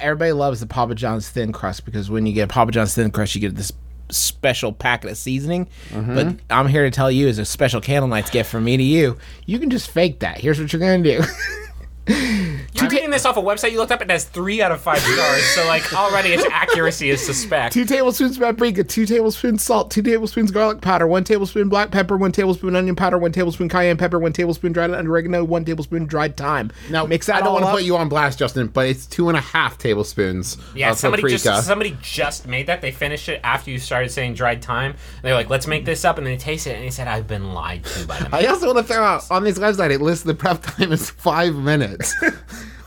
everybody loves the Papa John's thin crust because when you get Papa John's thin crust, you get this special packet of seasoning. Mm-hmm. But I'm here to tell you, as a special Candlenights gift from me to you, you can just fake that. Here's what you're gonna do. You're reading this off a website you looked up. It has three out of five stars. So like already its accuracy is suspect. two tablespoons of paprika, two tablespoons salt, two tablespoons garlic powder, one tablespoon black pepper, one tablespoon onion powder, one tablespoon cayenne pepper, one tablespoon dried oregano, one tablespoon dried thyme. Now, mix that I don't want to put you on blast, Justin, but it's two and a half tablespoons Yeah, of somebody paprika. just somebody just made that. They finished it after you started saying dried thyme. They're like, let's make this up, and they taste it, and he said, I've been lied to by them. I also want to throw out on this website. It lists the prep time is five minutes.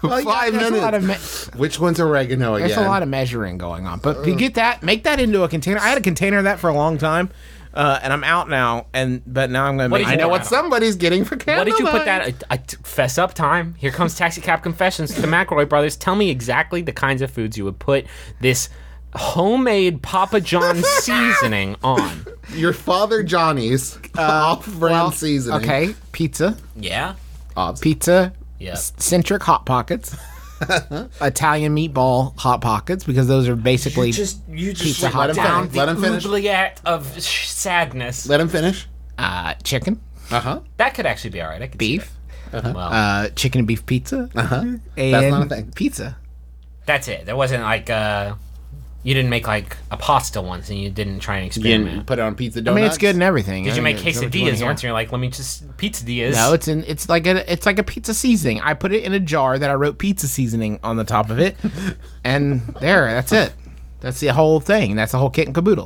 Well, yeah, five there's a lot of minutes. me- Which one's oregano again? There's a lot of measuring going on, but you get that, make that into a container. I had a container of that for a long time, uh, and I'm out now. And but now I'm gonna. What make I know what that on? somebody's getting for candlelight. What candle did you put night. that? I, I t- fess up time. Here comes Taxi Cab Confessions to the McElroy brothers. Tell me exactly the kinds of foods you would put this homemade Papa John seasoning on. Your father Johnny's uh, off-brand seasoning. Okay, pizza, Yeah. Obs. pizza, Yeah. centric hot pockets, Italian meatball hot pockets because those are basically just you Pizza Hut. Let him down finish. Let him the finish. oubliette of sh- sadness. Let him finish. uh, chicken, Uh huh. That could actually be all right. I could see beef, that. Well, uh, chicken and beef pizza, Uh-huh. and That's not a thing. pizza. that's it. There wasn't like uh, you didn't make like a pasta once, and you didn't try and You experiment. didn't put it on pizza I mean, it's good and everything. Did you make Is that what you wanna quesadillas hear? once? And you're like, let me just pizzadillas. No, it's in. It's like a. It's like a pizza seasoning. I put it in a jar that I wrote pizza seasoning on the top of it, and there. That's it. That's the whole thing. That's the whole kit and caboodle.